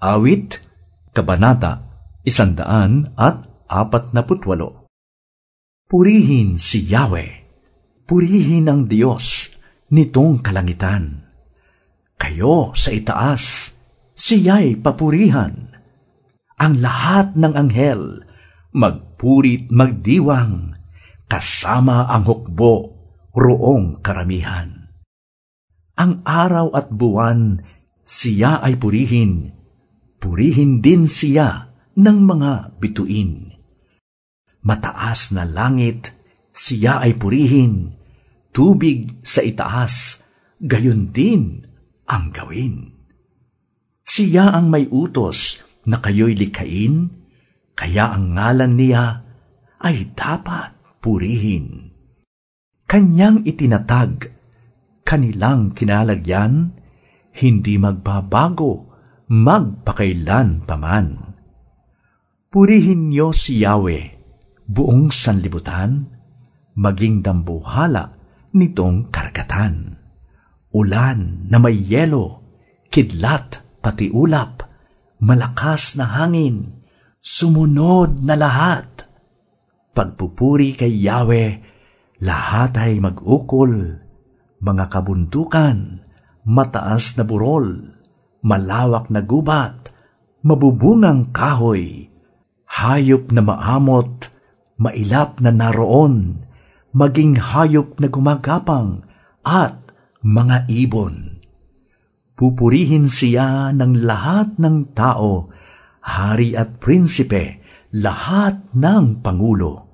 Awit, Kabanata, Isandaan at apat na putwalo. Purihin si Yahweh, purihin ang Diyos nitong kalangitan. Kayo sa itaas, siya'y papurihan. Ang lahat ng anghel, magpurit magdiwang, kasama ang hukbo, roong karamihan. Ang araw at buwan, siya ay purihin, purihin din siya ng mga bituin. Mataas na langit, siya ay purihin, tubig sa itaas, gayon din ang gawin. Siya ang may utos na kayo'y likhain, kaya ang ngalan niya ay dapat purihin. Kanyang itinatag, kanilang kinalagyan, hindi magbabago magpakailan paman. Purihin niyo si Yahweh, buong sanlibutan, maging dambuhala nitong karagatan. Ulan na may yelo, kidlat pati ulap, malakas na hangin, sumunod na lahat. Pagpupuri kay Yahweh, lahat ay mag-ukol, mga kabundukan, mataas na burol, malawak na gubat, mabubungang kahoy, hayop na maamot, mailap na naroon, maging hayop na gumagapang, at mga ibon. Pupurihin siya ng lahat ng tao, hari at prinsipe, lahat ng pangulo.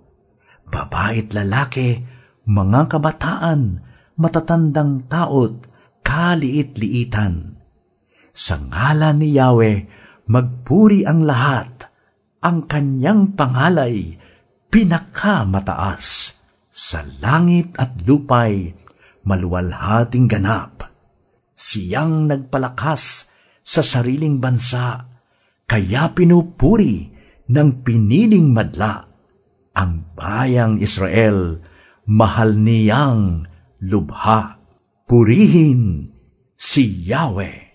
Babae't lalaki, mga kabataan, matatandang taot, kaliit-liitan sa ngalan ni Yahweh, magpuri ang lahat. Ang kanyang pangalay, pinakamataas. Sa langit at lupay, maluwalhating ganap. Siyang nagpalakas sa sariling bansa, kaya pinupuri ng piniling madla. Ang bayang Israel, mahal niyang lubha. Purihin si Yahweh.